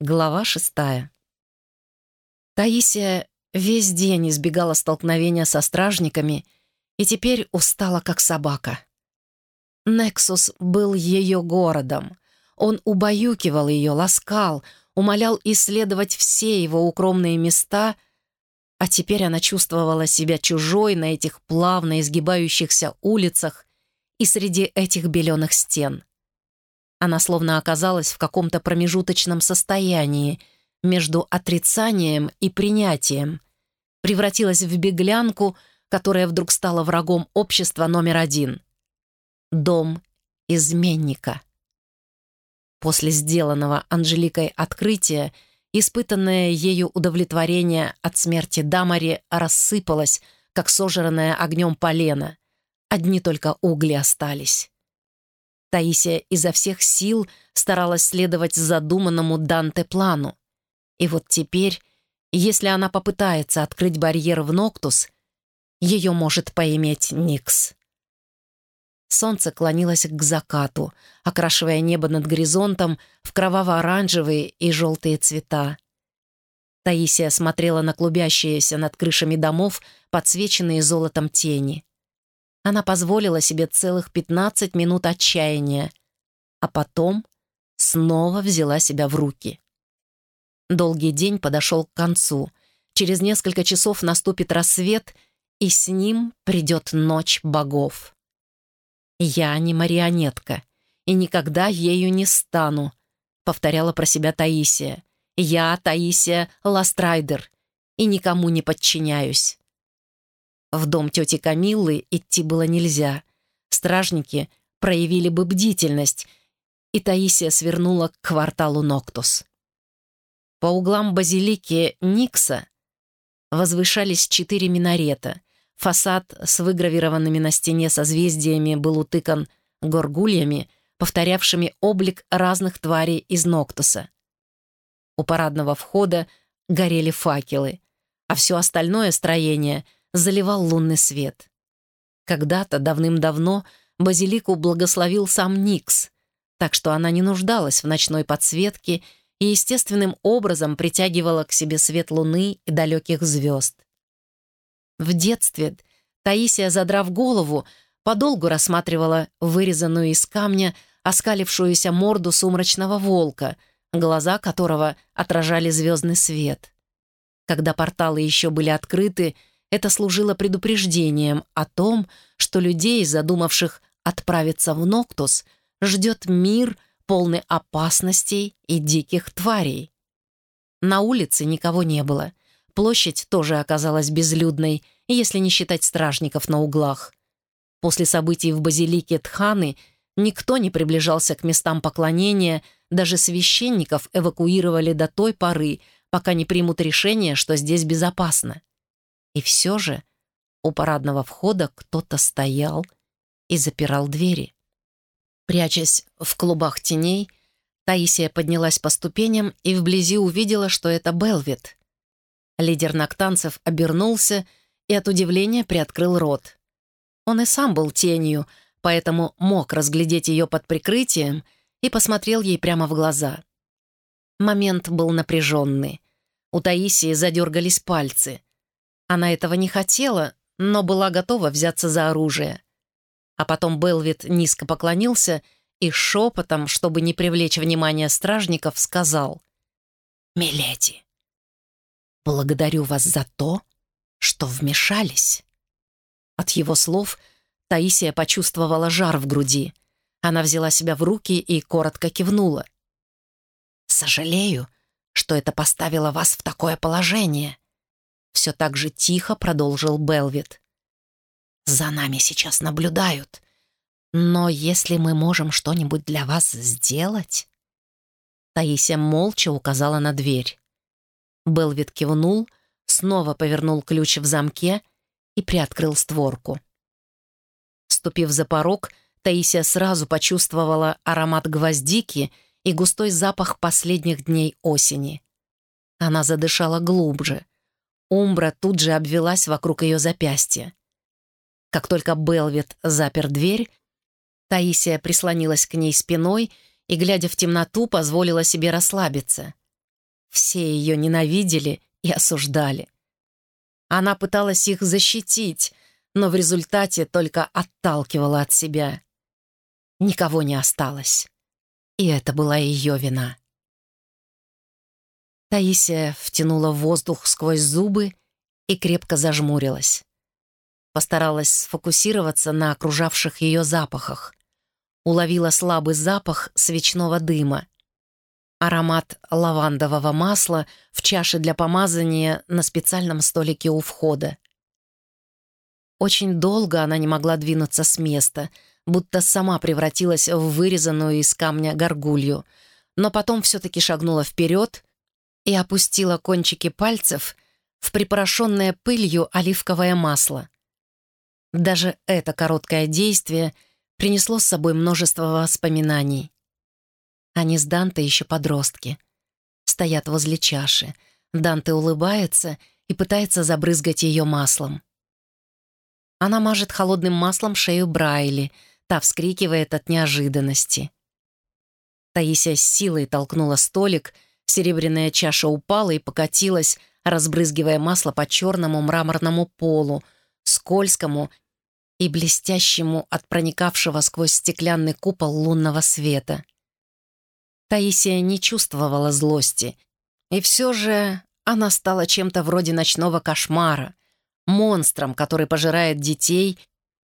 Глава шестая. Таисия весь день избегала столкновения со стражниками и теперь устала, как собака. Нексус был ее городом. Он убаюкивал ее, ласкал, умолял исследовать все его укромные места, а теперь она чувствовала себя чужой на этих плавно изгибающихся улицах и среди этих беленых стен. Она словно оказалась в каком-то промежуточном состоянии между отрицанием и принятием, превратилась в беглянку, которая вдруг стала врагом общества номер один. Дом изменника. После сделанного Анжеликой открытия испытанное ею удовлетворение от смерти Дамари рассыпалось, как сожранное огнем полено. Одни только угли остались. Таисия изо всех сил старалась следовать задуманному Данте плану. И вот теперь, если она попытается открыть барьер в Ноктус, ее может поиметь Никс. Солнце клонилось к закату, окрашивая небо над горизонтом в кроваво-оранжевые и желтые цвета. Таисия смотрела на клубящиеся над крышами домов подсвеченные золотом тени. Она позволила себе целых 15 минут отчаяния, а потом снова взяла себя в руки. Долгий день подошел к концу. Через несколько часов наступит рассвет, и с ним придет ночь богов. «Я не марионетка, и никогда ею не стану», — повторяла про себя Таисия. «Я, Таисия Ластрайдер, и никому не подчиняюсь». В дом тети Камиллы идти было нельзя. Стражники проявили бы бдительность, и Таисия свернула к кварталу Ноктус. По углам базилики Никса возвышались четыре минарета. Фасад с выгравированными на стене созвездиями был утыкан горгульями, повторявшими облик разных тварей из Ноктуса. У парадного входа горели факелы, а все остальное строение заливал лунный свет. Когда-то, давным-давно, базилику благословил сам Никс, так что она не нуждалась в ночной подсветке и естественным образом притягивала к себе свет луны и далеких звезд. В детстве Таисия, задрав голову, подолгу рассматривала вырезанную из камня оскалившуюся морду сумрачного волка, глаза которого отражали звездный свет. Когда порталы еще были открыты, это служило предупреждением о том, что людей, задумавших отправиться в Ноктус, ждет мир, полный опасностей и диких тварей. На улице никого не было. Площадь тоже оказалась безлюдной, если не считать стражников на углах. После событий в базилике Тханы никто не приближался к местам поклонения, даже священников эвакуировали до той поры, пока не примут решение, что здесь безопасно. И все же у парадного входа кто-то стоял и запирал двери. Прячась в клубах теней, Таисия поднялась по ступеням и вблизи увидела, что это Белвит. Лидер ноктанцев обернулся и от удивления приоткрыл рот. Он и сам был тенью, поэтому мог разглядеть ее под прикрытием и посмотрел ей прямо в глаза. Момент был напряженный. У Таисии задергались пальцы. Она этого не хотела, но была готова взяться за оружие. А потом Белвит низко поклонился и шепотом, чтобы не привлечь внимание стражников, сказал «Миледи, благодарю вас за то, что вмешались». От его слов Таисия почувствовала жар в груди. Она взяла себя в руки и коротко кивнула. «Сожалею, что это поставило вас в такое положение», все так же тихо продолжил Белвит. «За нами сейчас наблюдают. Но если мы можем что-нибудь для вас сделать...» Таисия молча указала на дверь. Белвит кивнул, снова повернул ключ в замке и приоткрыл створку. Ступив за порог, Таисия сразу почувствовала аромат гвоздики и густой запах последних дней осени. Она задышала глубже — Умбра тут же обвелась вокруг ее запястья. Как только Белвит запер дверь, Таисия прислонилась к ней спиной и, глядя в темноту, позволила себе расслабиться. Все ее ненавидели и осуждали. Она пыталась их защитить, но в результате только отталкивала от себя. Никого не осталось. И это была ее вина. Таисия втянула воздух сквозь зубы и крепко зажмурилась. Постаралась сфокусироваться на окружавших ее запахах. Уловила слабый запах свечного дыма. Аромат лавандового масла в чаше для помазания на специальном столике у входа. Очень долго она не могла двинуться с места, будто сама превратилась в вырезанную из камня горгулью, но потом все-таки шагнула вперед и опустила кончики пальцев в припорошенное пылью оливковое масло. Даже это короткое действие принесло с собой множество воспоминаний. Они с Данте еще подростки. Стоят возле чаши. Данте улыбается и пытается забрызгать ее маслом. Она мажет холодным маслом шею Брайли, та вскрикивает от неожиданности. Таисия с силой толкнула столик, серебряная чаша упала и покатилась, разбрызгивая масло по черному мраморному полу, скользкому и блестящему от проникавшего сквозь стеклянный купол лунного света. Таисия не чувствовала злости, и все же она стала чем-то вроде ночного кошмара, монстром, который пожирает детей,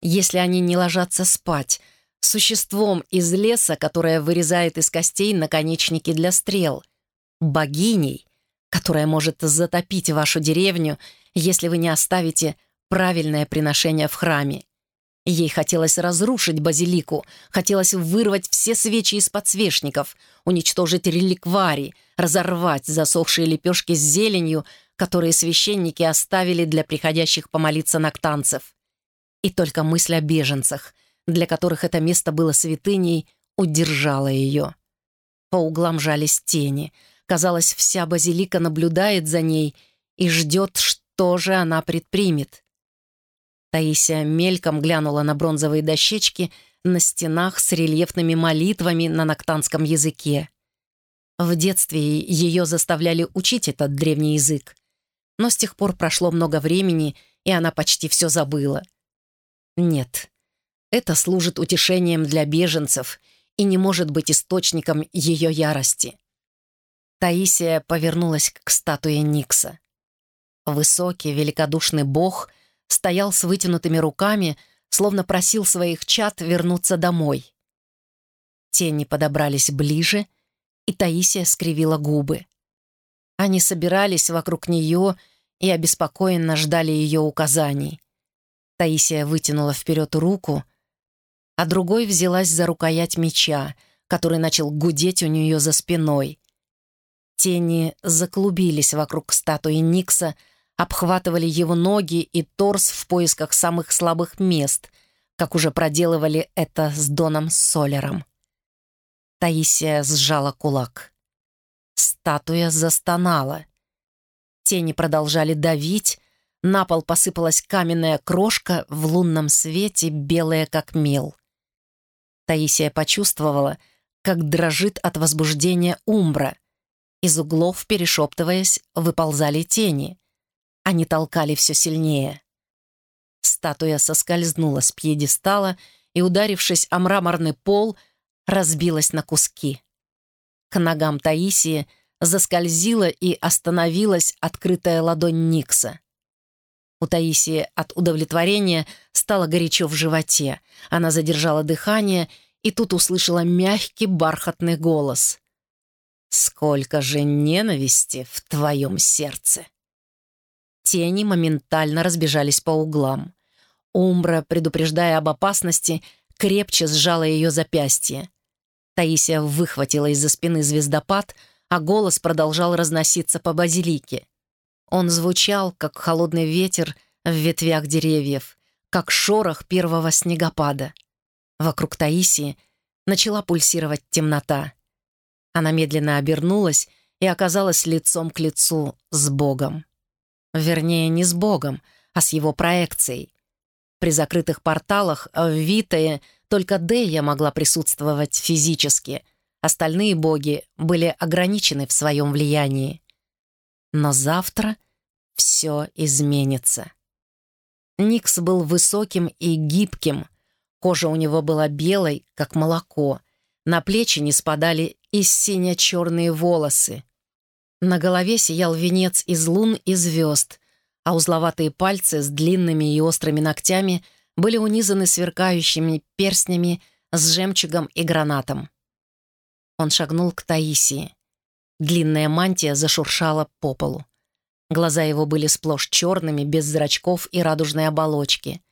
если они не ложатся спать, существом из леса, которое вырезает из костей наконечники для стрел, богиней, которая может затопить вашу деревню, если вы не оставите правильное приношение в храме. Ей хотелось разрушить базилику, хотелось вырвать все свечи из подсвечников, уничтожить реликварий, разорвать засохшие лепешки с зеленью, которые священники оставили для приходящих помолиться ноктанцев. И только мысль о беженцах, для которых это место было святыней, удержала ее. По углам жались тени. Казалось, вся базилика наблюдает за ней и ждет, что же она предпримет. Таисия мельком глянула на бронзовые дощечки на стенах с рельефными молитвами на ноктанском языке. В детстве ее заставляли учить этот древний язык. Но с тех пор прошло много времени, и она почти все забыла. Нет, это служит утешением для беженцев и не может быть источником ее ярости. Таисия повернулась к статуе Никса. Высокий, великодушный бог — стоял с вытянутыми руками, словно просил своих чад вернуться домой. Тени подобрались ближе, и Таисия скривила губы. Они собирались вокруг нее и обеспокоенно ждали ее указаний. Таисия вытянула вперед руку, а другой взялась за рукоять меча, который начал гудеть у нее за спиной. Тени заклубились вокруг статуи Никса, обхватывали его ноги и торс в поисках самых слабых мест, как уже проделывали это с Доном Солером. Таисия сжала кулак. Статуя застонала. Тени продолжали давить, на пол посыпалась каменная крошка в лунном свете, белая как мел. Таисия почувствовала, как дрожит от возбуждения умбра. Из углов, перешептываясь, выползали тени. Они толкали все сильнее. Статуя соскользнула с пьедестала и, ударившись о мраморный пол, разбилась на куски. К ногам Таисии заскользила и остановилась открытая ладонь Никса. У Таисии от удовлетворения стало горячо в животе. Она задержала дыхание и тут услышала мягкий бархатный голос. «Сколько же ненависти в твоем сердце!» Тени моментально разбежались по углам. Умбра, предупреждая об опасности, крепче сжала ее запястье. Таисия выхватила из-за спины звездопад, а голос продолжал разноситься по базилике. Он звучал, как холодный ветер в ветвях деревьев, как шорох первого снегопада. Вокруг Таисии начала пульсировать темнота. Она медленно обернулась и оказалась лицом к лицу с Богом. Вернее, не с Богом, а с его проекцией. При закрытых порталах в Витае только Дея могла присутствовать физически. Остальные боги были ограничены в своем влиянии. Но завтра все изменится. Никс был высоким и гибким, кожа у него была белой, как молоко, на плечи не спадали и сине-черные волосы. На голове сиял венец из лун и звезд, а узловатые пальцы с длинными и острыми ногтями были унизаны сверкающими перстнями с жемчугом и гранатом. Он шагнул к Таисии. Длинная мантия зашуршала по полу. Глаза его были сплошь черными, без зрачков и радужной оболочки,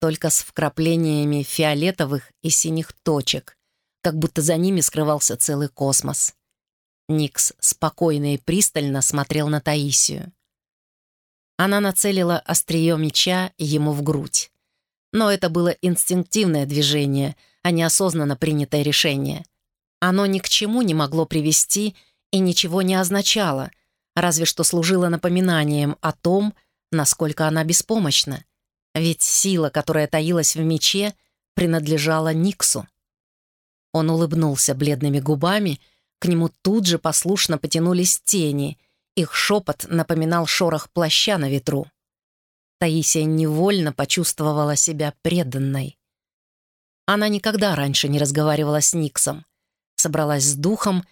только с вкраплениями фиолетовых и синих точек, как будто за ними скрывался целый космос. Никс спокойно и пристально смотрел на Таисию. Она нацелила острие меча ему в грудь. Но это было инстинктивное движение, а не осознанно принятое решение. Оно ни к чему не могло привести и ничего не означало, разве что служило напоминанием о том, насколько она беспомощна. Ведь сила, которая таилась в мече, принадлежала Никсу. Он улыбнулся бледными губами, к нему тут же послушно потянулись тени, их шепот напоминал шорох плаща на ветру. Таисия невольно почувствовала себя преданной. Она никогда раньше не разговаривала с Никсом, собралась с духом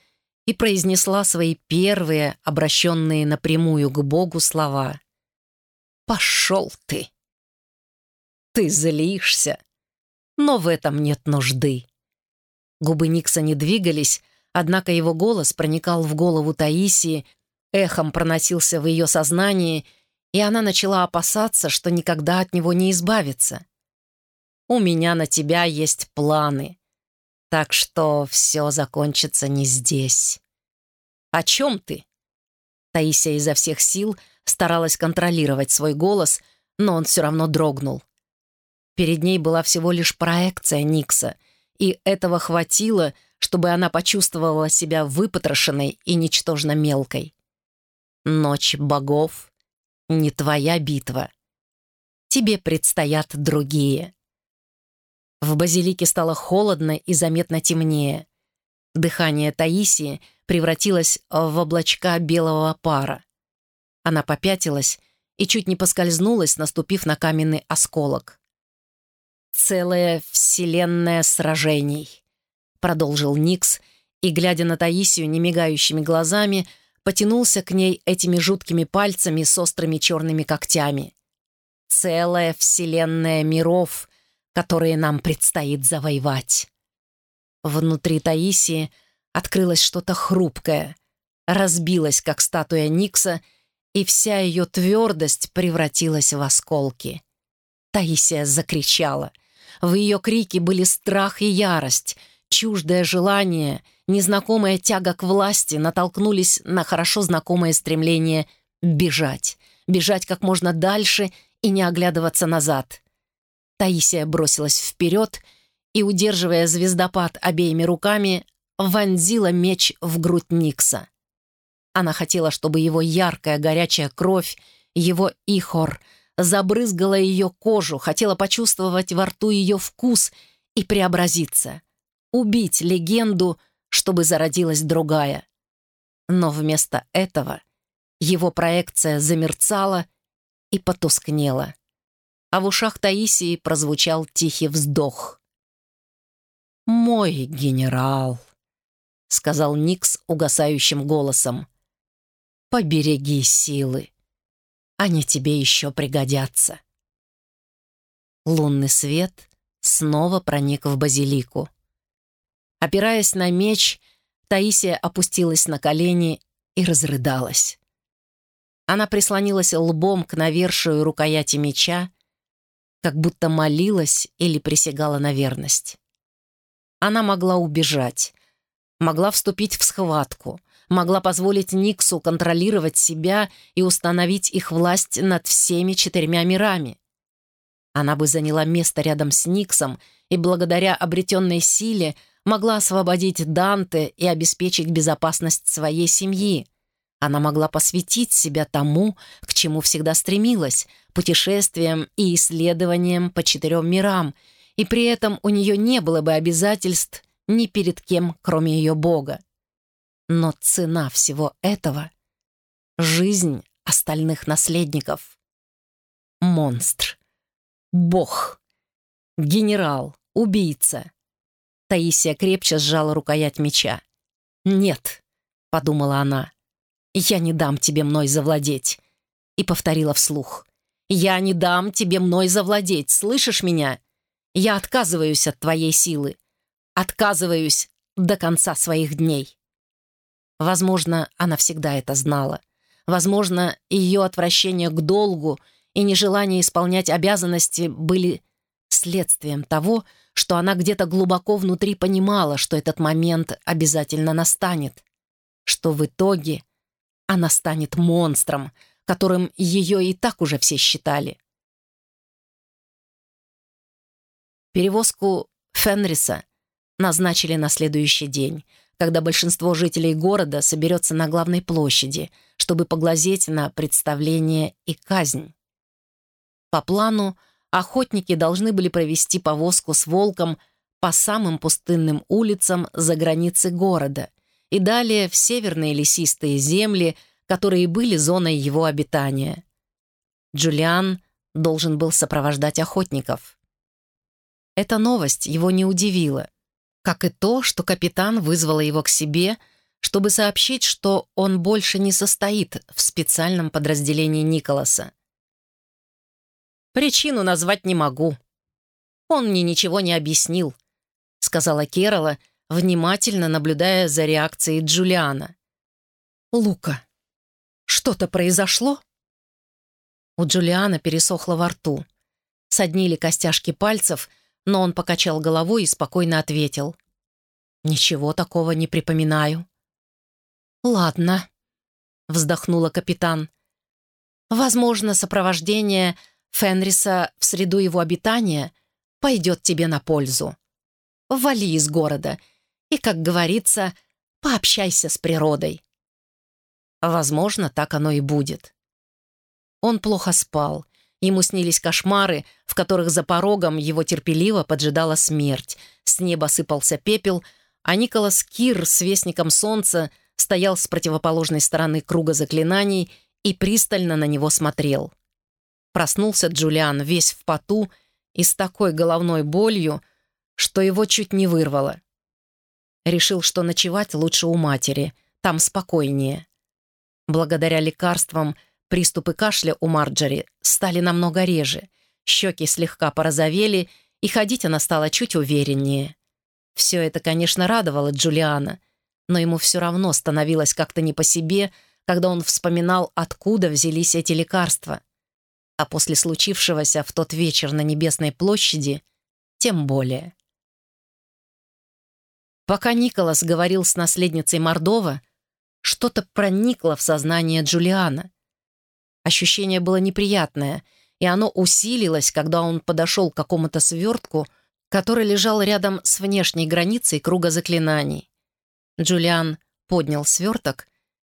и произнесла свои первые, обращенные напрямую к Богу, слова. «Пошел ты! Ты злишься, но в этом нет нужды. Губы Никса не двигались, однако его голос проникал в голову Таисии, эхом проносился в ее сознании, и она начала опасаться, что никогда от него не избавится. «У меня на тебя есть планы, так что все закончится не здесь». «О чем ты?» Таисия изо всех сил старалась контролировать свой голос, но он все равно дрогнул. Перед ней была всего лишь проекция Никса — и этого хватило, чтобы она почувствовала себя выпотрошенной и ничтожно мелкой. Ночь богов — не твоя битва. Тебе предстоят другие. В базилике стало холодно и заметно темнее. Дыхание Таисии превратилось в облачка белого пара. Она попятилась и чуть не поскользнулась, наступив на каменный осколок целая вселенная сражений», — продолжил Никс, и, глядя на Таисию немигающими глазами, потянулся к ней этими жуткими пальцами с острыми черными когтями. «Целая вселенная миров, которые нам предстоит завоевать». Внутри Таисии открылось что-то хрупкое, разбилось, как статуя Никса, и вся ее твердость превратилась в осколки. Таисия закричала. В ее крике были страх и ярость, чуждое желание, незнакомая тяга к власти натолкнулись на хорошо знакомое стремление бежать, бежать как можно дальше и не оглядываться назад. Таисия бросилась вперед и, удерживая звездопад обеими руками, вонзила меч в грудь Никса. Она хотела, чтобы его яркая горячая кровь, его ихор — забрызгала ее кожу, хотела почувствовать во рту ее вкус и преобразиться. Убить легенду, чтобы зародилась другая. Но вместо этого его проекция замерцала и потускнела. А в ушах Таисии прозвучал тихий вздох. «Мой генерал», — сказал Никс угасающим голосом, — «побереги силы. Они тебе еще пригодятся». Лунный свет снова проник в базилику. Опираясь на меч, Таисия опустилась на колени и разрыдалась. Она прислонилась лбом к навершию рукояти меча, как будто молилась или присягала на верность. Она могла убежать, могла вступить в схватку, могла позволить Никсу контролировать себя и установить их власть над всеми четырьмя мирами. Она бы заняла место рядом с Никсом и благодаря обретенной силе могла освободить Данте и обеспечить безопасность своей семьи. Она могла посвятить себя тому, к чему всегда стремилась, путешествиям и исследованиям по четырем мирам, и при этом у нее не было бы обязательств ни перед кем, кроме ее Бога. Но цена всего этого жизнь остальных наследников. Монстр. Бог. Генерал. Убийца. Таисия крепче сжала рукоять меча. «Нет», — подумала она, — «я не дам тебе мной завладеть», — и повторила вслух. «Я не дам тебе мной завладеть, слышишь меня? Я отказываюсь от твоей силы. Отказываюсь до конца своих дней». Возможно, она всегда это знала. Возможно, ее отвращение к долгу и нежелание исполнять обязанности были следствием того, что она где-то глубоко внутри понимала, что этот момент обязательно настанет, что в итоге она станет монстром, которым ее и так уже все считали. Перевозку Фенриса назначили на следующий день, когда большинство жителей города соберется на главной площади, чтобы поглазеть на представление и казнь. По плану, охотники должны были провести повозку с волком по самым пустынным улицам за границей города и далее в северные лесистые земли, которые были зоной его обитания. Джулиан должен был сопровождать охотников. Эта новость его не удивила, как и то, что капитан вызвала его к себе, чтобы сообщить, что он больше не состоит в специальном подразделении Николаса. Причину назвать не могу. Он мне ничего не объяснил», — сказала Керола, внимательно наблюдая за реакцией Джулиана. «Лука, что-то произошло?» У Джулиана пересохло во рту. Соднили костяшки пальцев, но он покачал головой и спокойно ответил. «Ничего такого не припоминаю». «Ладно», — вздохнула капитан. «Возможно, сопровождение Фенриса в среду его обитания пойдет тебе на пользу. Вали из города и, как говорится, пообщайся с природой. Возможно, так оно и будет. Он плохо спал. Ему снились кошмары, в которых за порогом его терпеливо поджидала смерть. С неба сыпался пепел, а Николас Кир с Вестником Солнца стоял с противоположной стороны круга заклинаний и пристально на него смотрел. Проснулся Джулиан весь в поту и с такой головной болью, что его чуть не вырвало. Решил, что ночевать лучше у матери, там спокойнее. Благодаря лекарствам приступы кашля у Марджери стали намного реже, щеки слегка порозовели, и ходить она стала чуть увереннее. Все это, конечно, радовало Джулиана, но ему все равно становилось как-то не по себе, когда он вспоминал, откуда взялись эти лекарства а после случившегося в тот вечер на Небесной площади тем более. Пока Николас говорил с наследницей Мордова, что-то проникло в сознание Джулиана. Ощущение было неприятное, и оно усилилось, когда он подошел к какому-то свертку, который лежал рядом с внешней границей круга заклинаний. Джулиан поднял сверток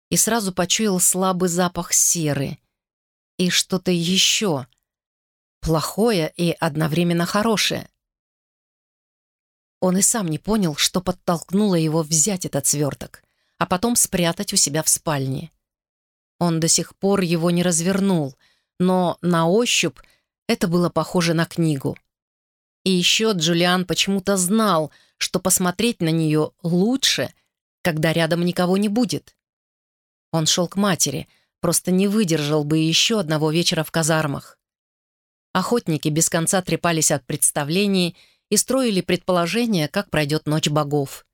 и сразу почуял слабый запах серы — и что-то еще. Плохое и одновременно хорошее. Он и сам не понял, что подтолкнуло его взять этот сверток, а потом спрятать у себя в спальне. Он до сих пор его не развернул, но на ощупь это было похоже на книгу. И еще Джулиан почему-то знал, что посмотреть на нее лучше, когда рядом никого не будет. Он шел к матери — просто не выдержал бы еще одного вечера в казармах. Охотники без конца трепались от представлений и строили предположения, как пройдет ночь богов.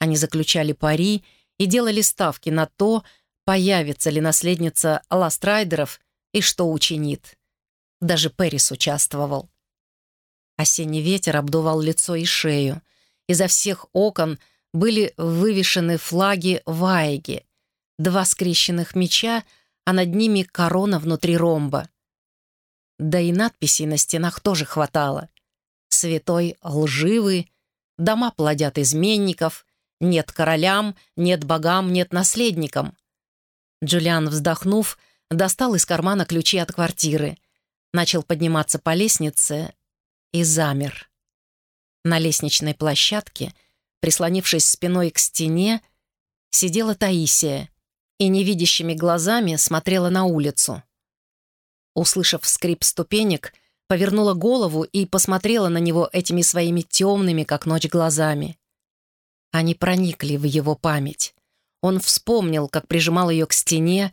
Они заключали пари и делали ставки на то, появится ли наследница Ластрайдеров и что учинит. Даже Перрис участвовал. Осенний ветер обдувал лицо и шею. Изо всех окон были вывешены флаги Вайги. Два скрещенных меча — а над ними корона внутри ромба. Да и надписей на стенах тоже хватало. «Святой лживый», «Дома плодят изменников», «Нет королям», «Нет богам», «Нет наследникам». Джулиан, вздохнув, достал из кармана ключи от квартиры, начал подниматься по лестнице и замер. На лестничной площадке, прислонившись спиной к стене, сидела Таисия и невидящими глазами смотрела на улицу. Услышав скрип ступенек, повернула голову и посмотрела на него этими своими темными, как ночь, глазами. Они проникли в его память. Он вспомнил, как прижимал ее к стене,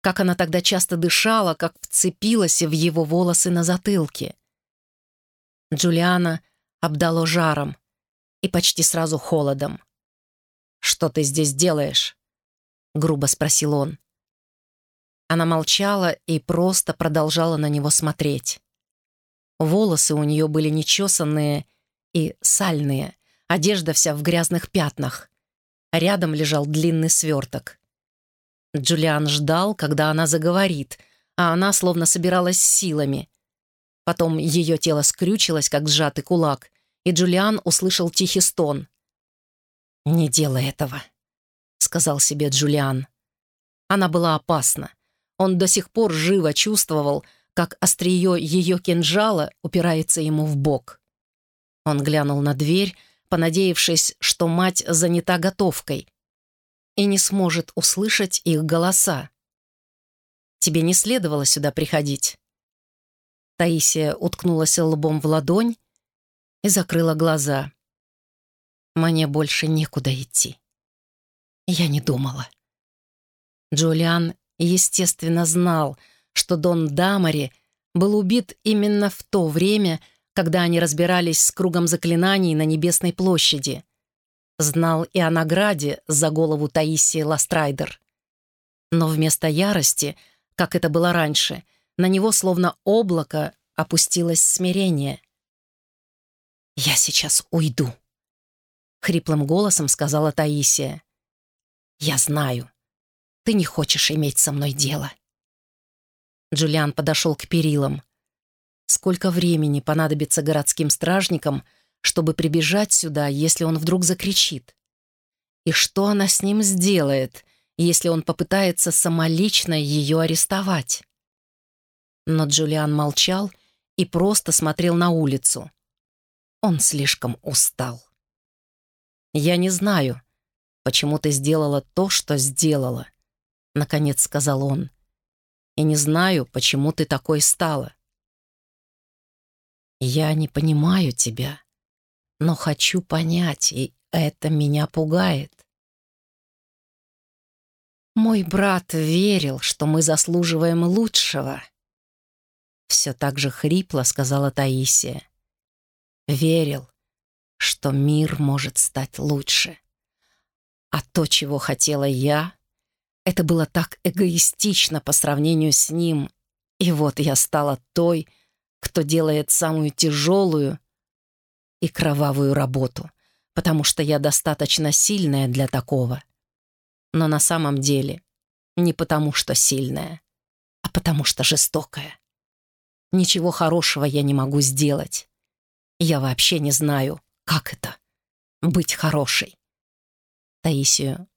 как она тогда часто дышала, как вцепилась в его волосы на затылке. Джулиана обдало жаром и почти сразу холодом. «Что ты здесь делаешь?» — грубо спросил он. Она молчала и просто продолжала на него смотреть. Волосы у нее были нечесанные и сальные, одежда вся в грязных пятнах. Рядом лежал длинный сверток. Джулиан ждал, когда она заговорит, а она словно собиралась силами. Потом ее тело скрючилось, как сжатый кулак, и Джулиан услышал тихий стон. «Не делай этого», — сказал себе Джулиан. Она была опасна. Он до сих пор живо чувствовал, как острие ее кинжала упирается ему в бок. Он глянул на дверь, понадеявшись, что мать занята готовкой и не сможет услышать их голоса. «Тебе не следовало сюда приходить». Таисия уткнулась лбом в ладонь и закрыла глаза. «Мне больше некуда идти». Я не думала. Джулиан, естественно, знал, что Дон Дамари был убит именно в то время, когда они разбирались с кругом заклинаний на Небесной площади. Знал и о награде за голову Таисии Ластрайдер. Но вместо ярости, как это было раньше, на него словно облако опустилось смирение. «Я сейчас уйду», — хриплым голосом сказала Таисия. «Я знаю, ты не хочешь иметь со мной дело». Джулиан подошел к перилам. Сколько времени понадобится городским стражникам, чтобы прибежать сюда, если он вдруг закричит? И что она с ним сделает, если он попытается самолично ее арестовать? Но Джулиан молчал и просто смотрел на улицу. Он слишком устал. «Я не знаю, почему ты сделала то, что сделала», — наконец сказал он. «И не знаю, почему ты такой стала. Я не понимаю тебя, но хочу понять, и это меня пугает. Мой брат верил, что мы заслуживаем лучшего. Все так же хрипло сказала Таисия. Верил, что мир может стать лучше. А то, чего хотела я, это было так эгоистично по сравнению с ним. И вот я стала той, кто делает самую тяжелую и кровавую работу, потому что я достаточно сильная для такого. Но на самом деле не потому что сильная, а потому что жестокая. Ничего хорошего я не могу сделать. Я вообще не знаю, как это — быть хорошей. Таисию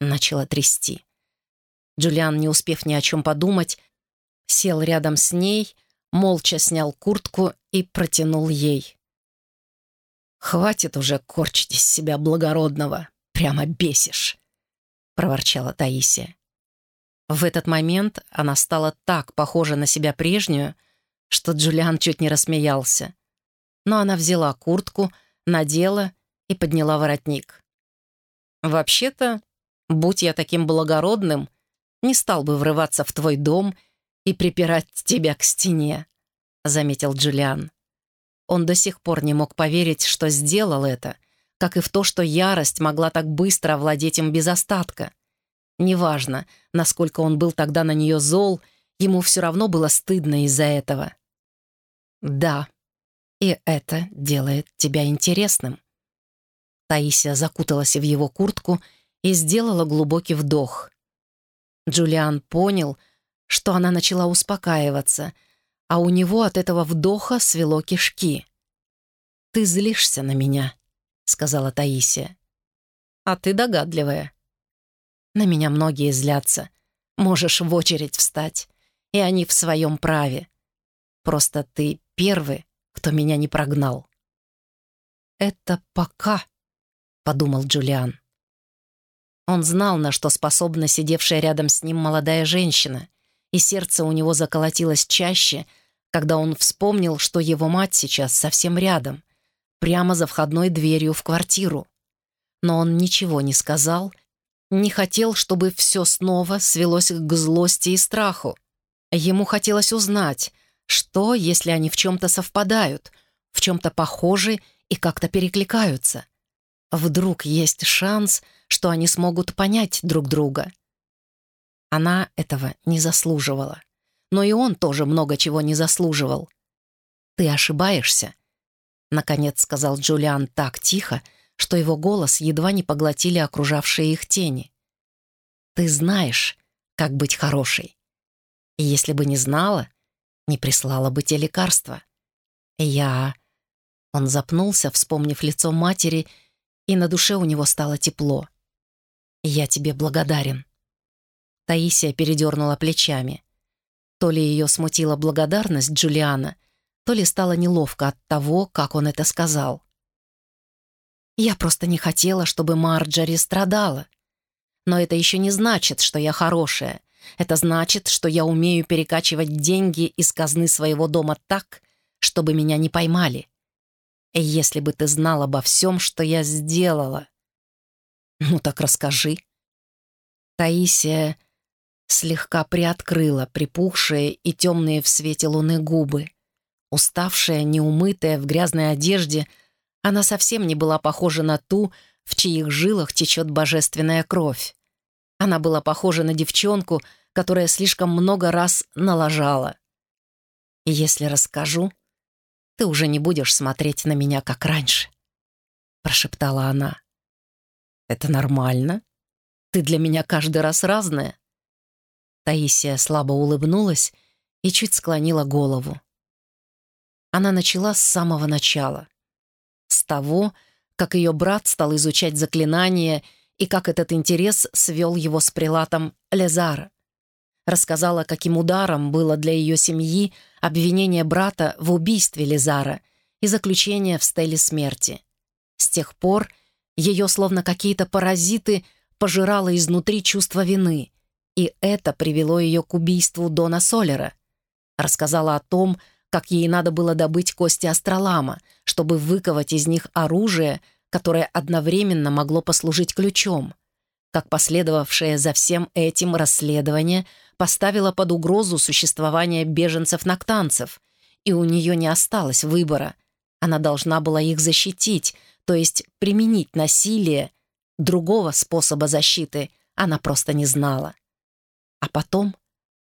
начала трясти. Джулиан, не успев ни о чем подумать, сел рядом с ней — молча снял куртку и протянул ей. «Хватит уже корчить из себя благородного, прямо бесишь», — проворчала Таисия. В этот момент она стала так похожа на себя прежнюю, что Джулиан чуть не рассмеялся. Но она взяла куртку, надела и подняла воротник. «Вообще-то, будь я таким благородным, не стал бы врываться в твой дом и припирать тебя к стене», — заметил Джулиан. Он до сих пор не мог поверить, что сделал это, как и в то, что ярость могла так быстро овладеть им без остатка. Неважно, насколько он был тогда на нее зол, ему все равно было стыдно из-за этого. «Да, и это делает тебя интересным». Таисия закуталась в его куртку и сделала глубокий вдох. Джулиан понял — что она начала успокаиваться, а у него от этого вдоха свело кишки. «Ты злишься на меня», — сказала Таисия. «А ты догадливая». «На меня многие злятся. Можешь в очередь встать, и они в своем праве. Просто ты первый, кто меня не прогнал». «Это пока», — подумал Джулиан. Он знал, на что способна сидевшая рядом с ним молодая женщина, и сердце у него заколотилось чаще, когда он вспомнил, что его мать сейчас совсем рядом, прямо за входной дверью в квартиру. Но он ничего не сказал, не хотел, чтобы все снова свелось к злости и страху. Ему хотелось узнать, что, если они в чем-то совпадают, в чем-то похожи и как-то перекликаются. Вдруг есть шанс, что они смогут понять друг друга. Она этого не заслуживала. Но и он тоже много чего не заслуживал. «Ты ошибаешься», — наконец сказал Джулиан так тихо, что его голос едва не поглотили окружавшие их тени. «Ты знаешь, как быть хорошей. И если бы не знала, не прислала бы те лекарства. Я...» Он запнулся, вспомнив лицо матери, и на душе у него стало тепло. «Я тебе благодарен». Таисия передернула плечами. То ли ее смутила благодарность Джулиана, то ли стало неловко от того, как он это сказал. «Я просто не хотела, чтобы Марджори страдала. Но это еще не значит, что я хорошая. Это значит, что я умею перекачивать деньги из казны своего дома так, чтобы меня не поймали. И если бы ты знал обо всем, что я сделала...» «Ну так расскажи». Таисия слегка приоткрыла припухшие и темные в свете луны губы. Уставшая, неумытая, в грязной одежде, она совсем не была похожа на ту, в чьих жилах течет божественная кровь. Она была похожа на девчонку, которая слишком много раз налажала. Если расскажу, ты уже не будешь смотреть на меня, как раньше», — прошептала она. «Это нормально? Ты для меня каждый раз разная?» Таисия слабо улыбнулась и чуть склонила голову. Она начала с самого начала. С того, как ее брат стал изучать заклинания и как этот интерес свел его с прилатом Лезара. Рассказала, каким ударом было для ее семьи обвинение брата в убийстве Лезара и заключение в стеле смерти. С тех пор ее, словно какие-то паразиты, пожирало изнутри чувство вины, и это привело ее к убийству Дона Солера. Рассказала о том, как ей надо было добыть кости Астролама, чтобы выковать из них оружие, которое одновременно могло послужить ключом. Как последовавшее за всем этим расследование поставило под угрозу существование беженцев-ноктанцев, и у нее не осталось выбора. Она должна была их защитить, то есть применить насилие. Другого способа защиты она просто не знала. А потом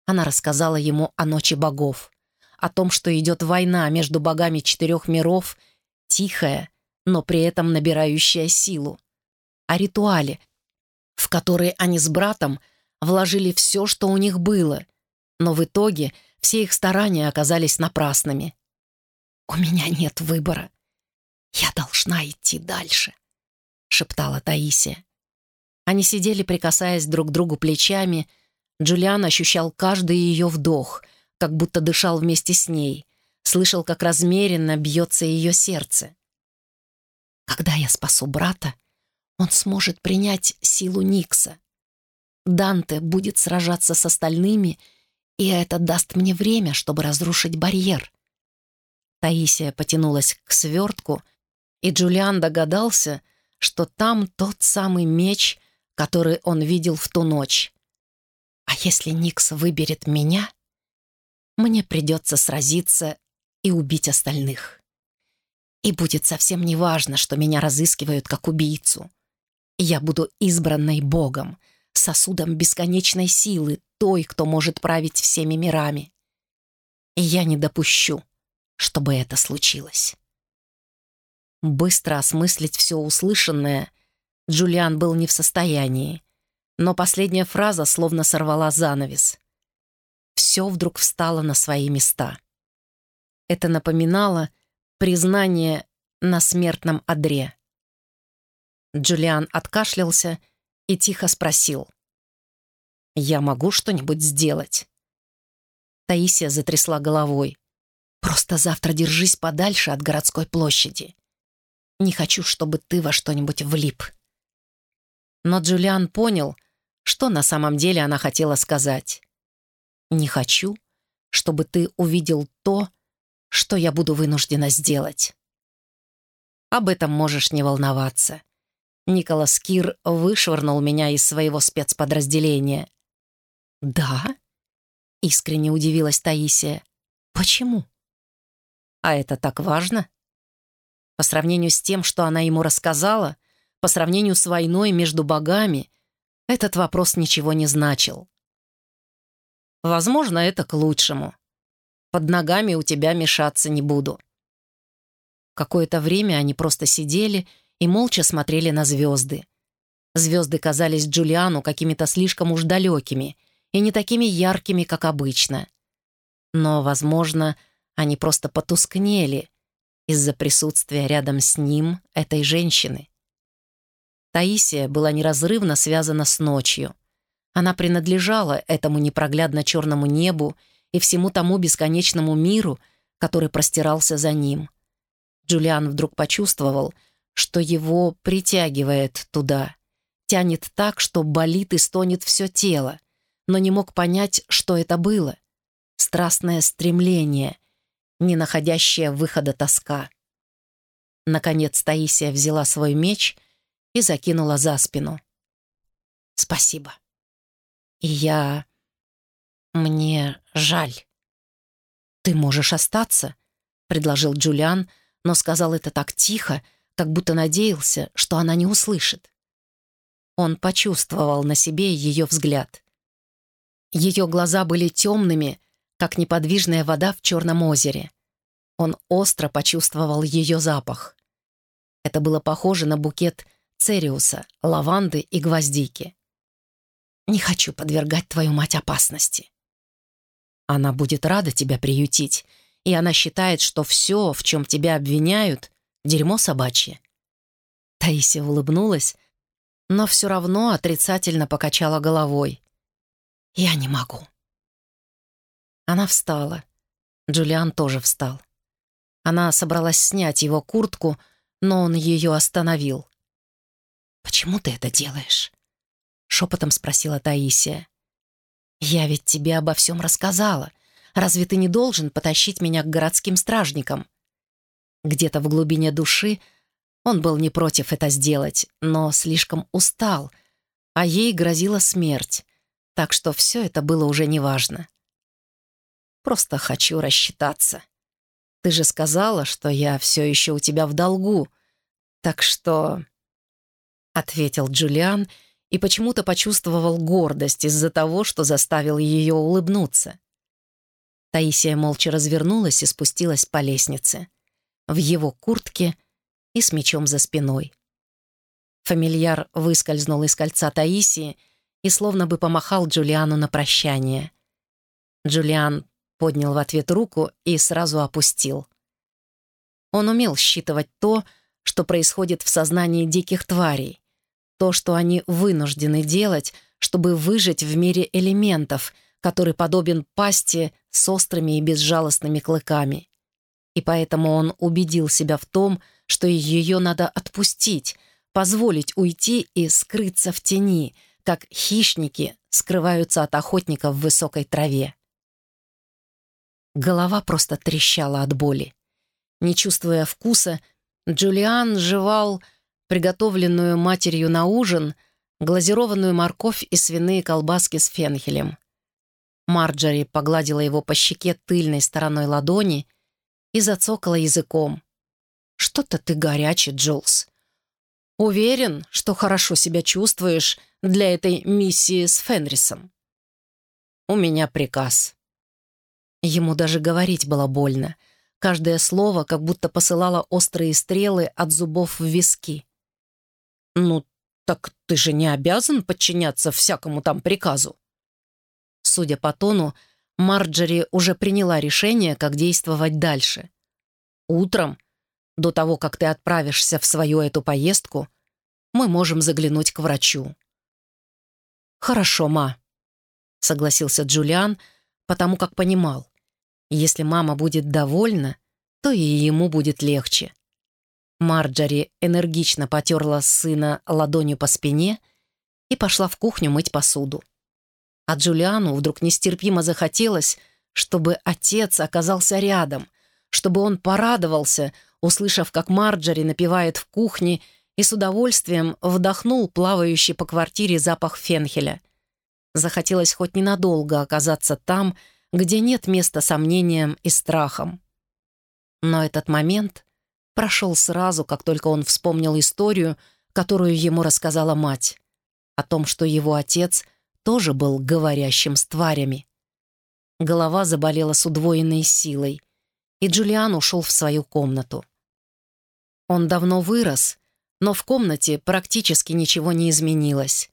она рассказала ему о Ночи Богов, о том, что идет война между богами четырех миров, тихая, но при этом набирающая силу, о ритуале, в который они с братом вложили все, что у них было, но в итоге все их старания оказались напрасными. «У меня нет выбора. Я должна идти дальше», — шептала Таисия. Они сидели, прикасаясь друг к другу плечами, — Джулиан ощущал каждый ее вдох, как будто дышал вместе с ней, слышал, как размеренно бьется ее сердце. «Когда я спасу брата, он сможет принять силу Никса. Данте будет сражаться с остальными, и это даст мне время, чтобы разрушить барьер». Таисия потянулась к свертку, и Джулиан догадался, что там тот самый меч, который он видел в ту ночь. А если Никс выберет меня, мне придется сразиться и убить остальных. И будет совсем не важно, что меня разыскивают как убийцу. Я буду избранной Богом, сосудом бесконечной силы, той, кто может править всеми мирами. И я не допущу, чтобы это случилось. Быстро осмыслить все услышанное Джулиан был не в состоянии но последняя фраза словно сорвала занавес. Все вдруг встало на свои места. Это напоминало признание на смертном одре. Джулиан откашлялся и тихо спросил. «Я могу что-нибудь сделать?» Таисия затрясла головой. «Просто завтра держись подальше от городской площади. Не хочу, чтобы ты во что-нибудь влип». Но Джулиан понял, что на самом деле она хотела сказать. «Не хочу, чтобы ты увидел то, что я буду вынуждена сделать». Об этом можешь не волноваться. Николас Кир вышвырнул меня из своего спецподразделения. «Да?» — искренне удивилась Таисия. «Почему?» «А это так важно?» По сравнению с тем, что она ему рассказала, по сравнению с войной между богами, этот вопрос ничего не значил. «Возможно, это к лучшему. Под ногами у тебя мешаться не буду». Какое-то время они просто сидели и молча смотрели на звезды. Звезды казались Джулиану какими-то слишком уж далекими и не такими яркими, как обычно. Но, возможно, они просто потускнели из-за присутствия рядом с ним этой женщины. Таисия была неразрывно связана с ночью. Она принадлежала этому непроглядно черному небу и всему тому бесконечному миру, который простирался за ним. Джулиан вдруг почувствовал, что его притягивает туда. Тянет так, что болит и стонет все тело, но не мог понять, что это было. Страстное стремление, не находящее выхода тоска. Наконец Таисия взяла свой меч и закинула за спину. «Спасибо. И я... Мне жаль». «Ты можешь остаться», — предложил Джулиан, но сказал это так тихо, как будто надеялся, что она не услышит. Он почувствовал на себе ее взгляд. Ее глаза были темными, как неподвижная вода в Черном озере. Он остро почувствовал ее запах. Это было похоже на букет цериуса, лаванды и гвоздики. «Не хочу подвергать твою мать опасности». Она будет рада тебя приютить, и она считает, что все, в чем тебя обвиняют, Дерьмо собачье». Таисия улыбнулась, но все равно отрицательно покачала головой. «Я не могу». Она встала. Джулиан тоже встал. Она собралась снять его куртку, но он ее остановил. «Почему ты это делаешь?» — шепотом спросила Таисия. «Я ведь тебе обо всем рассказала. Разве ты не должен потащить меня к городским стражникам?» Где-то в глубине души он был не против это сделать, но слишком устал, а ей грозила смерть, так что все это было уже неважно. «Просто хочу рассчитаться. Ты же сказала, что я все еще у тебя в долгу, так что...» Ответил Джулиан и почему-то почувствовал гордость из-за того, что заставил ее улыбнуться. Таисия молча развернулась и спустилась по лестнице в его куртке и с мечом за спиной. Фамильяр выскользнул из кольца Таисии и словно бы помахал Джулиану на прощание. Джулиан поднял в ответ руку и сразу опустил. Он умел считывать то, что происходит в сознании диких тварей, то, что они вынуждены делать, чтобы выжить в мире элементов, который подобен пасти с острыми и безжалостными клыками и поэтому он убедил себя в том, что ее надо отпустить, позволить уйти и скрыться в тени, как хищники скрываются от охотников в высокой траве. Голова просто трещала от боли. Не чувствуя вкуса, Джулиан жевал приготовленную матерью на ужин глазированную морковь и свиные колбаски с фенхелем. Марджори погладила его по щеке тыльной стороной ладони и зацокала языком. «Что-то ты горячий, Джулс. Уверен, что хорошо себя чувствуешь для этой миссии с Фенрисом. У меня приказ». Ему даже говорить было больно. Каждое слово как будто посылало острые стрелы от зубов в виски. «Ну, так ты же не обязан подчиняться всякому там приказу». Судя по тону, Марджери уже приняла решение, как действовать дальше. Утром, до того, как ты отправишься в свою эту поездку, мы можем заглянуть к врачу. «Хорошо, ма», — согласился Джулиан, потому как понимал, если мама будет довольна, то и ему будет легче. Марджори энергично потерла сына ладонью по спине и пошла в кухню мыть посуду. А Джулиану вдруг нестерпимо захотелось, чтобы отец оказался рядом, чтобы он порадовался, услышав, как Марджори напевает в кухне и с удовольствием вдохнул плавающий по квартире запах фенхеля. Захотелось хоть ненадолго оказаться там, где нет места сомнениям и страхам. Но этот момент прошел сразу, как только он вспомнил историю, которую ему рассказала мать, о том, что его отец тоже был говорящим с тварями. Голова заболела с удвоенной силой, и Джулиан ушел в свою комнату. Он давно вырос, но в комнате практически ничего не изменилось.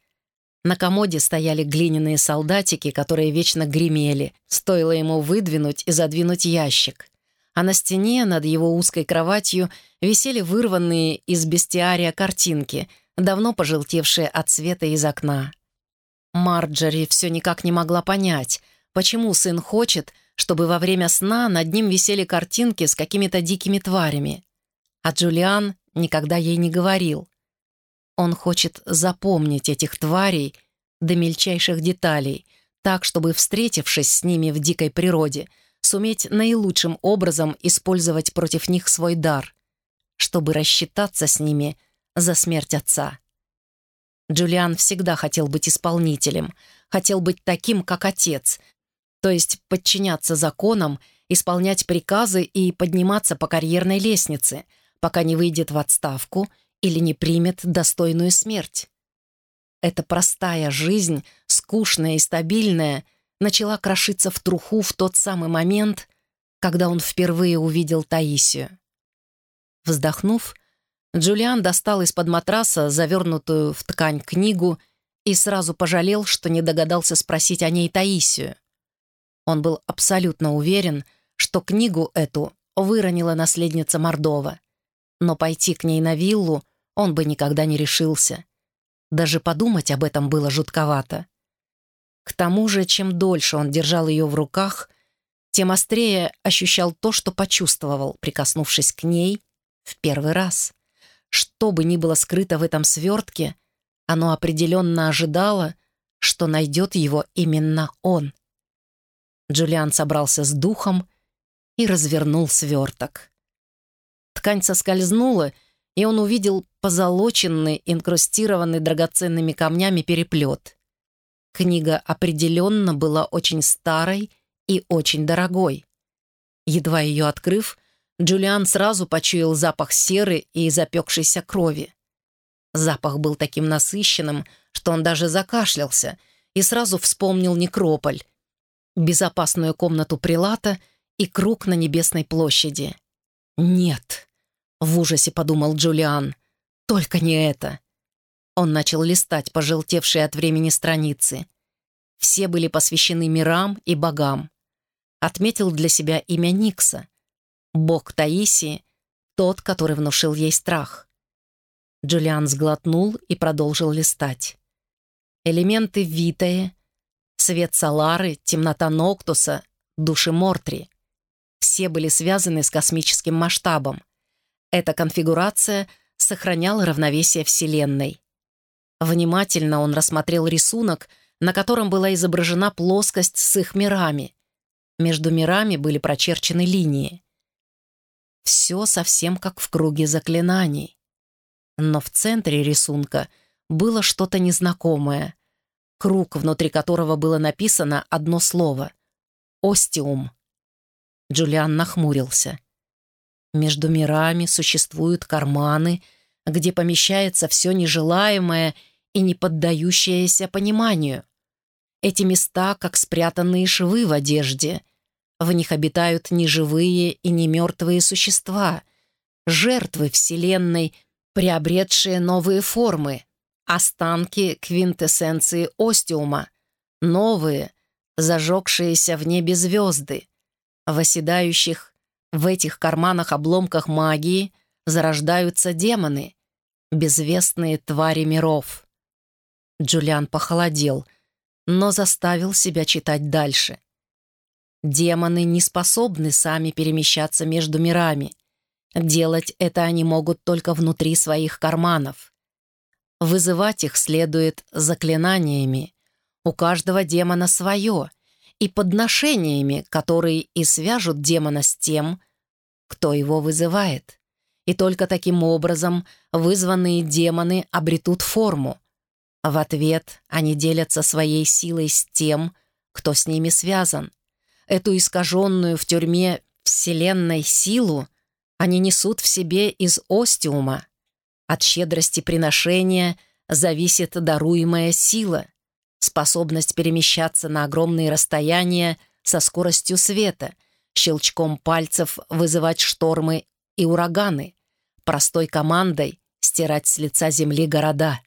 На комоде стояли глиняные солдатики, которые вечно гремели, стоило ему выдвинуть и задвинуть ящик. А на стене над его узкой кроватью висели вырванные из бестиария картинки, давно пожелтевшие от света из окна. Марджори все никак не могла понять, почему сын хочет, чтобы во время сна над ним висели картинки с какими-то дикими тварями. А Джулиан никогда ей не говорил. Он хочет запомнить этих тварей до мельчайших деталей, так, чтобы, встретившись с ними в дикой природе, суметь наилучшим образом использовать против них свой дар, чтобы рассчитаться с ними за смерть отца. Джулиан всегда хотел быть исполнителем, хотел быть таким, как отец, то есть подчиняться законам, исполнять приказы и подниматься по карьерной лестнице — пока не выйдет в отставку или не примет достойную смерть. Эта простая жизнь, скучная и стабильная, начала крошиться в труху в тот самый момент, когда он впервые увидел Таисию. Вздохнув, Джулиан достал из-под матраса завернутую в ткань книгу и сразу пожалел, что не догадался спросить о ней Таисию. Он был абсолютно уверен, что книгу эту выронила наследница Мордова но пойти к ней на виллу он бы никогда не решился. Даже подумать об этом было жутковато. К тому же, чем дольше он держал ее в руках, тем острее ощущал то, что почувствовал, прикоснувшись к ней в первый раз. Что бы ни было скрыто в этом свертке, оно определенно ожидало, что найдет его именно он. Джулиан собрался с духом и развернул сверток. Ткань соскользнула, и он увидел позолоченный, инкрустированный драгоценными камнями переплет. Книга определенно была очень старой и очень дорогой. Едва ее открыв, Джулиан сразу почуял запах серы и запекшейся крови. Запах был таким насыщенным, что он даже закашлялся и сразу вспомнил некрополь, безопасную комнату Прилата и круг на Небесной площади. «Нет», — в ужасе подумал Джулиан, — «только не это». Он начал листать пожелтевшие от времени страницы. Все были посвящены мирам и богам. Отметил для себя имя Никса. Бог Таисии — тот, который внушил ей страх. Джулиан сглотнул и продолжил листать. Элементы Витае, свет Салары, темнота Ноктуса, души Мортри все были связаны с космическим масштабом. Эта конфигурация сохраняла равновесие Вселенной. Внимательно он рассмотрел рисунок, на котором была изображена плоскость с их мирами. Между мирами были прочерчены линии. Все совсем как в круге заклинаний. Но в центре рисунка было что-то незнакомое. Круг, внутри которого было написано одно слово — «Остиум». Джулиан нахмурился. Между мирами существуют карманы, где помещается все нежелаемое и не поддающееся пониманию. Эти места, как спрятанные швы в одежде. В них обитают неживые и не мертвые существа, жертвы Вселенной, приобретшие новые формы, останки квинтэссенции остиума, новые, зажегшиеся в небе звезды, в оседающих в этих карманах-обломках магии зарождаются демоны, безвестные твари миров. Джулиан похолодел, но заставил себя читать дальше. Демоны не способны сами перемещаться между мирами. Делать это они могут только внутри своих карманов. Вызывать их следует заклинаниями. У каждого демона свое, и подношениями, которые и свяжут демона с тем, кто его вызывает. И только таким образом вызванные демоны обретут форму. В ответ они делятся своей силой с тем, кто с ними связан. Эту искаженную в тюрьме вселенной силу они несут в себе из остиума. От щедрости приношения зависит даруемая сила, способность перемещаться на огромные расстояния со скоростью света, щелчком пальцев вызывать штормы и ураганы, простой командой стирать с лица земли города.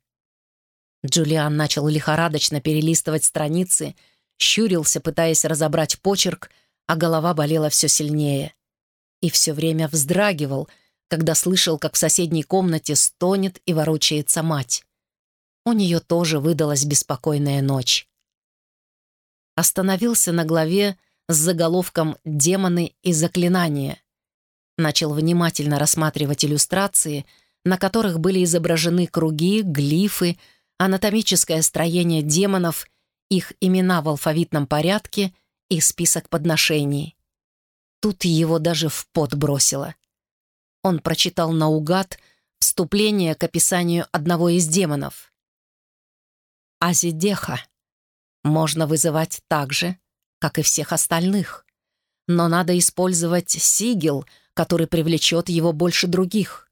Джулиан начал лихорадочно перелистывать страницы, щурился, пытаясь разобрать почерк, а голова болела все сильнее. И все время вздрагивал, когда слышал, как в соседней комнате стонет и ворочается мать. У нее тоже выдалась беспокойная ночь. Остановился на главе с заголовком «Демоны и заклинания». Начал внимательно рассматривать иллюстрации, на которых были изображены круги, глифы, анатомическое строение демонов, их имена в алфавитном порядке и список подношений. Тут его даже в пот бросило. Он прочитал наугад вступление к описанию одного из демонов. Азидеха можно вызывать так же, как и всех остальных, но надо использовать сигил, который привлечет его больше других.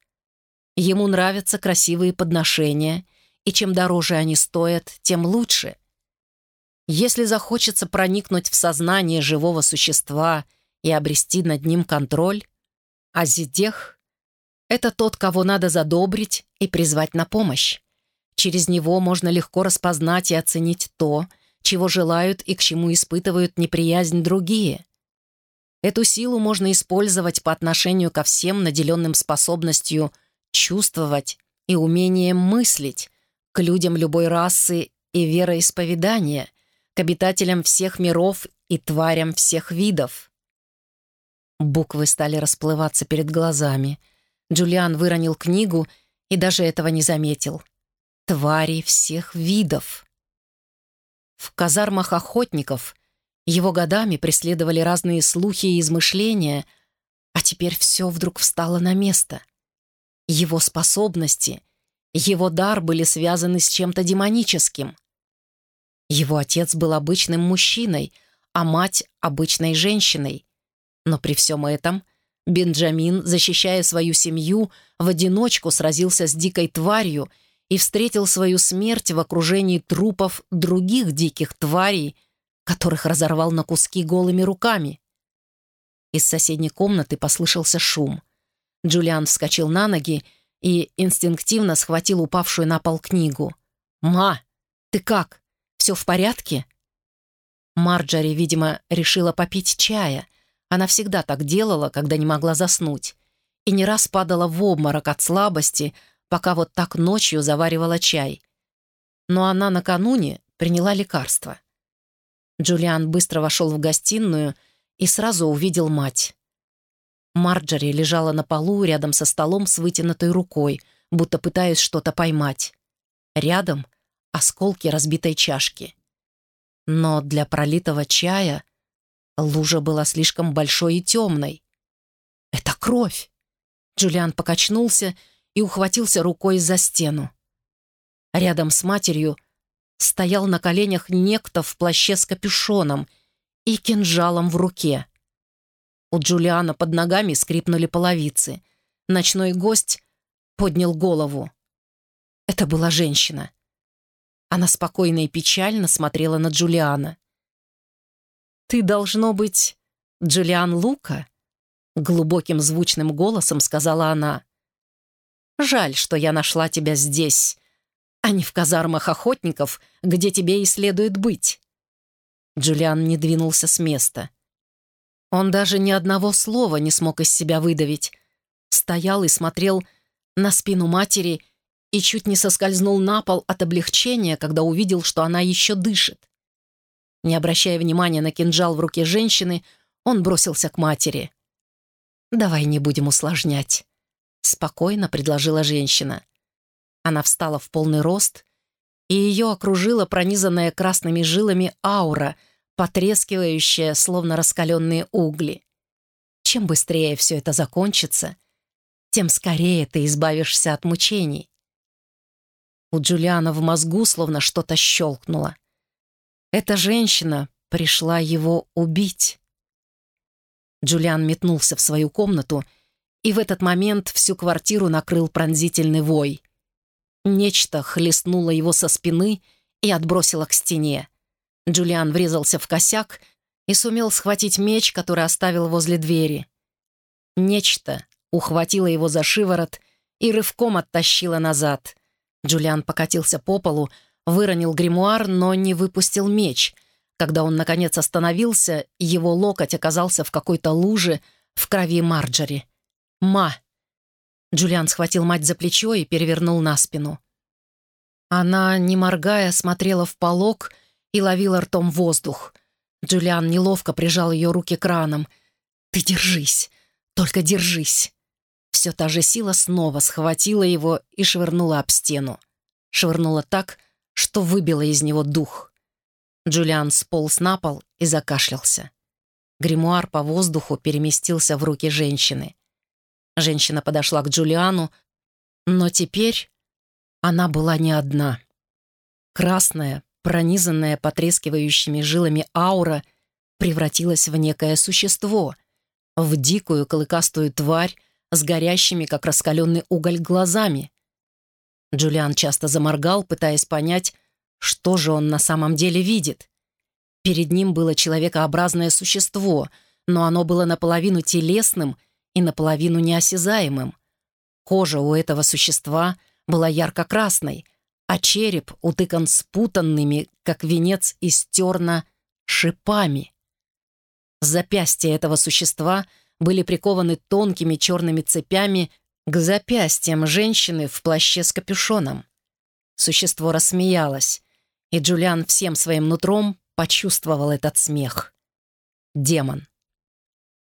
Ему нравятся красивые подношения, и чем дороже они стоят, тем лучше. Если захочется проникнуть в сознание живого существа и обрести над ним контроль, Азидех — это тот, кого надо задобрить и призвать на помощь. Через него можно легко распознать и оценить то, чего желают и к чему испытывают неприязнь другие. Эту силу можно использовать по отношению ко всем наделенным способностью чувствовать и умением мыслить, к людям любой расы и вероисповедания, к обитателям всех миров и тварям всех видов. Буквы стали расплываться перед глазами. Джулиан выронил книгу и даже этого не заметил. Твари всех видов. В казармах охотников его годами преследовали разные слухи и измышления, а теперь все вдруг встало на место. Его способности, его дар были связаны с чем-то демоническим. Его отец был обычным мужчиной, а мать — обычной женщиной. Но при всем этом Бенджамин, защищая свою семью, в одиночку сразился с дикой тварью и встретил свою смерть в окружении трупов других диких тварей, которых разорвал на куски голыми руками. Из соседней комнаты послышался шум. Джулиан вскочил на ноги и инстинктивно схватил упавшую на пол книгу. «Ма, ты как?» Все в порядке?» Марджори, видимо, решила попить чая. Она всегда так делала, когда не могла заснуть. И не раз падала в обморок от слабости, пока вот так ночью заваривала чай. Но она накануне приняла лекарство. Джулиан быстро вошел в гостиную и сразу увидел мать. Марджори лежала на полу рядом со столом с вытянутой рукой, будто пытаясь что-то поймать. Рядом осколки разбитой чашки. Но для пролитого чая лужа была слишком большой и темной. «Это кровь!» Джулиан покачнулся и ухватился рукой за стену. Рядом с матерью стоял на коленях некто в плаще с капюшоном и кинжалом в руке. У Джулиана под ногами скрипнули половицы. Ночной гость поднял голову. Это была женщина. Она спокойно и печально смотрела на Джулиана. «Ты, должно быть, Джулиан Лука?» Глубоким звучным голосом сказала она. «Жаль, что я нашла тебя здесь, а не в казармах охотников, где тебе и следует быть». Джулиан не двинулся с места. Он даже ни одного слова не смог из себя выдавить. Стоял и смотрел на спину матери и чуть не соскользнул на пол от облегчения, когда увидел, что она еще дышит. Не обращая внимания на кинжал в руке женщины, он бросился к матери. «Давай не будем усложнять», — спокойно предложила женщина. Она встала в полный рост, и ее окружила пронизанная красными жилами аура, потрескивающая, словно раскаленные угли. Чем быстрее все это закончится, тем скорее ты избавишься от мучений. У Джулиана в мозгу словно что-то щелкнуло. Эта женщина пришла его убить. Джулиан метнулся в свою комнату, и в этот момент всю квартиру накрыл пронзительный вой. Нечто хлестнуло его со спины и отбросило к стене. Джулиан врезался в косяк и сумел схватить меч, который оставил возле двери. Нечто ухватило его за шиворот и рывком оттащило назад. Джулиан покатился по полу, выронил гримуар, но не выпустил меч. Когда он, наконец, остановился, его локоть оказался в какой-то луже в крови Марджори. «Ма!» Джулиан схватил мать за плечо и перевернул на спину. Она, не моргая, смотрела в полок и ловила ртом воздух. Джулиан неловко прижал ее руки к ранам. «Ты держись! Только держись!» Все та же сила снова схватила его и швырнула об стену. Швырнула так, что выбила из него дух. Джулиан сполз на пол и закашлялся. Гримуар по воздуху переместился в руки женщины. Женщина подошла к Джулиану, но теперь она была не одна. Красная, пронизанная потрескивающими жилами аура превратилась в некое существо, в дикую клыкастую тварь с горящими, как раскаленный уголь, глазами. Джулиан часто заморгал, пытаясь понять, что же он на самом деле видит? Перед ним было человекообразное существо, но оно было наполовину телесным и наполовину неосязаемым. Кожа у этого существа была ярко-красной, а череп утыкан спутанными, как венец из терна, шипами. Запястья этого существа были прикованы тонкими черными цепями к запястьям женщины в плаще с капюшоном. Существо рассмеялось, и Джулиан всем своим нутром почувствовал этот смех. Демон.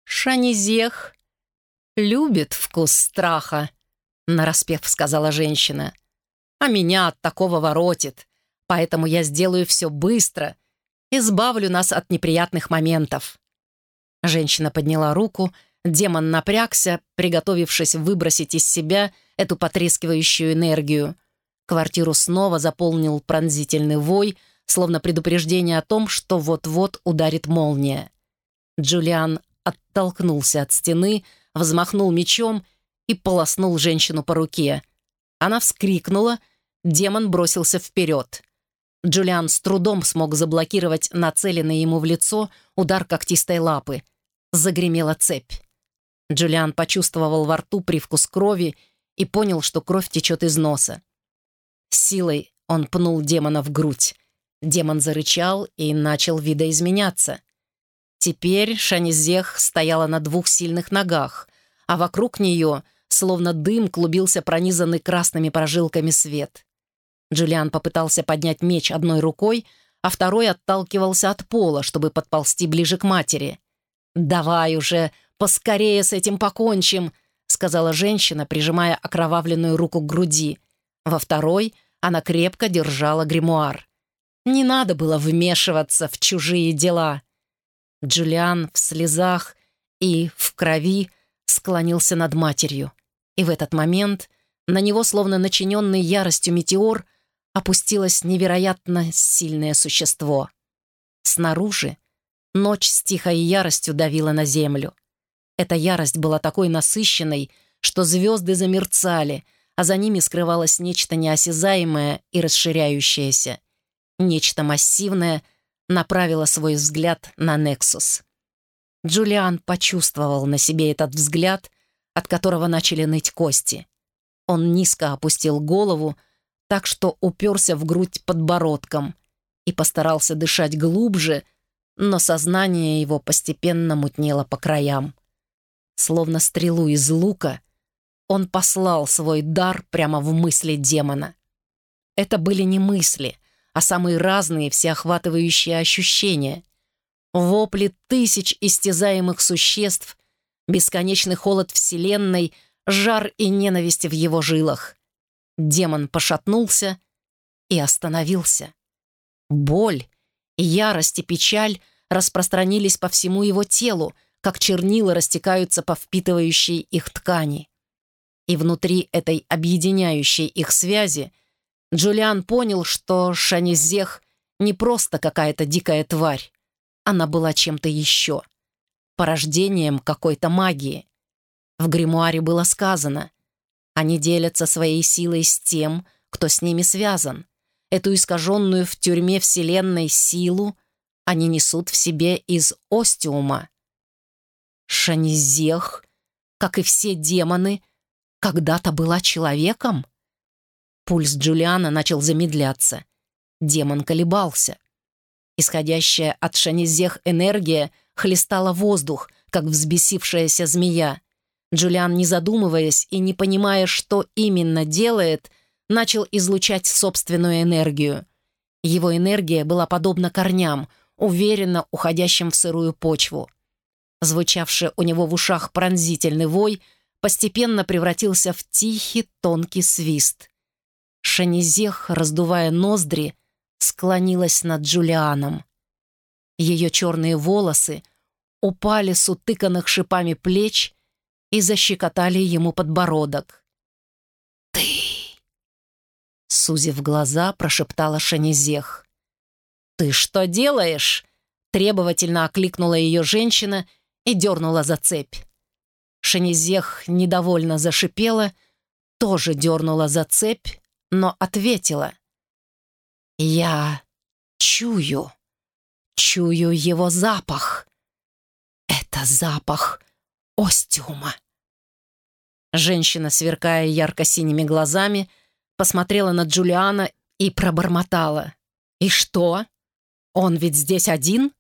«Шанизех любит вкус страха», — нараспев сказала женщина. «А меня от такого воротит, поэтому я сделаю все быстро, избавлю нас от неприятных моментов». Женщина подняла руку, демон напрягся, приготовившись выбросить из себя эту потрескивающую энергию — Квартиру снова заполнил пронзительный вой, словно предупреждение о том, что вот-вот ударит молния. Джулиан оттолкнулся от стены, взмахнул мечом и полоснул женщину по руке. Она вскрикнула, демон бросился вперед. Джулиан с трудом смог заблокировать нацеленный ему в лицо удар когтистой лапы. Загремела цепь. Джулиан почувствовал во рту привкус крови и понял, что кровь течет из носа. Силой он пнул демона в грудь. Демон зарычал и начал видоизменяться. Теперь Шанизех стояла на двух сильных ногах, а вокруг нее, словно дым, клубился пронизанный красными прожилками свет. Джулиан попытался поднять меч одной рукой, а второй отталкивался от пола, чтобы подползти ближе к матери. «Давай уже, поскорее с этим покончим», — сказала женщина, прижимая окровавленную руку к груди — во второй она крепко держала гримуар. Не надо было вмешиваться в чужие дела. Джулиан в слезах и в крови склонился над матерью. И в этот момент на него, словно начиненный яростью метеор, опустилось невероятно сильное существо. Снаружи ночь с тихой яростью давила на землю. Эта ярость была такой насыщенной, что звезды замерцали — а за ними скрывалось нечто неосязаемое и расширяющееся. Нечто массивное направило свой взгляд на Нексус. Джулиан почувствовал на себе этот взгляд, от которого начали ныть кости. Он низко опустил голову, так что уперся в грудь подбородком и постарался дышать глубже, но сознание его постепенно мутнело по краям. Словно стрелу из лука — он послал свой дар прямо в мысли демона. Это были не мысли, а самые разные всеохватывающие ощущения. Вопли тысяч истязаемых существ, бесконечный холод Вселенной, жар и ненависть в его жилах. Демон пошатнулся и остановился. Боль, ярость и печаль распространились по всему его телу, как чернила растекаются по впитывающей их ткани. И внутри этой объединяющей их связи Джулиан понял, что Шанизех не просто какая-то дикая тварь. Она была чем-то еще. Порождением какой-то магии. В гримуаре было сказано, они делятся своей силой с тем, кто с ними связан. Эту искаженную в тюрьме Вселенной силу они несут в себе из остиума. Шанизех, как и все демоны, когда-то была человеком? Пульс Джулиана начал замедляться. Демон колебался. Исходящая от Шанизех энергия хлестала воздух, как взбесившаяся змея. Джулиан, не задумываясь и не понимая, что именно делает, начал излучать собственную энергию. Его энергия была подобна корням, уверенно уходящим в сырую почву. Звучавший у него в ушах пронзительный вой постепенно превратился в тихий тонкий свист. Шанизех, раздувая ноздри, склонилась над Джулианом. Ее черные волосы упали с утыканных шипами плеч и защекотали ему подбородок. «Ты!» Сузив глаза, прошептала Шанизех. «Ты что делаешь?» Требовательно окликнула ее женщина и дернула за цепь. Шанизех недовольно зашипела, тоже дернула за цепь, но ответила. «Я чую, чую его запах. Это запах остиума». Женщина, сверкая ярко-синими глазами, посмотрела на Джулиана и пробормотала. «И что? Он ведь здесь один?»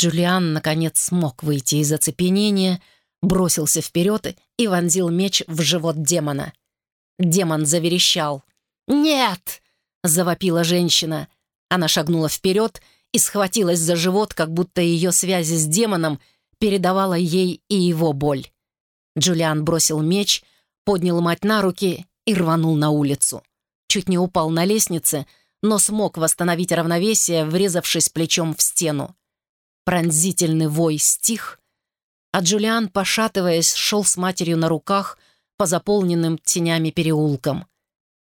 Джулиан, наконец, смог выйти из оцепенения, бросился вперед и вонзил меч в живот демона. Демон заверещал. «Нет!» — завопила женщина. Она шагнула вперед и схватилась за живот, как будто ее связи с демоном передавала ей и его боль. Джулиан бросил меч, поднял мать на руки и рванул на улицу. Чуть не упал на лестнице, но смог восстановить равновесие, врезавшись плечом в стену. Пронзительный вой стих, а Джулиан, пошатываясь, шел с матерью на руках по заполненным тенями переулкам.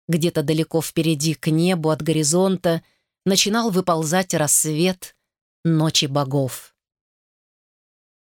Где-то далеко впереди, к небу от горизонта, начинал выползать рассвет ночи богов.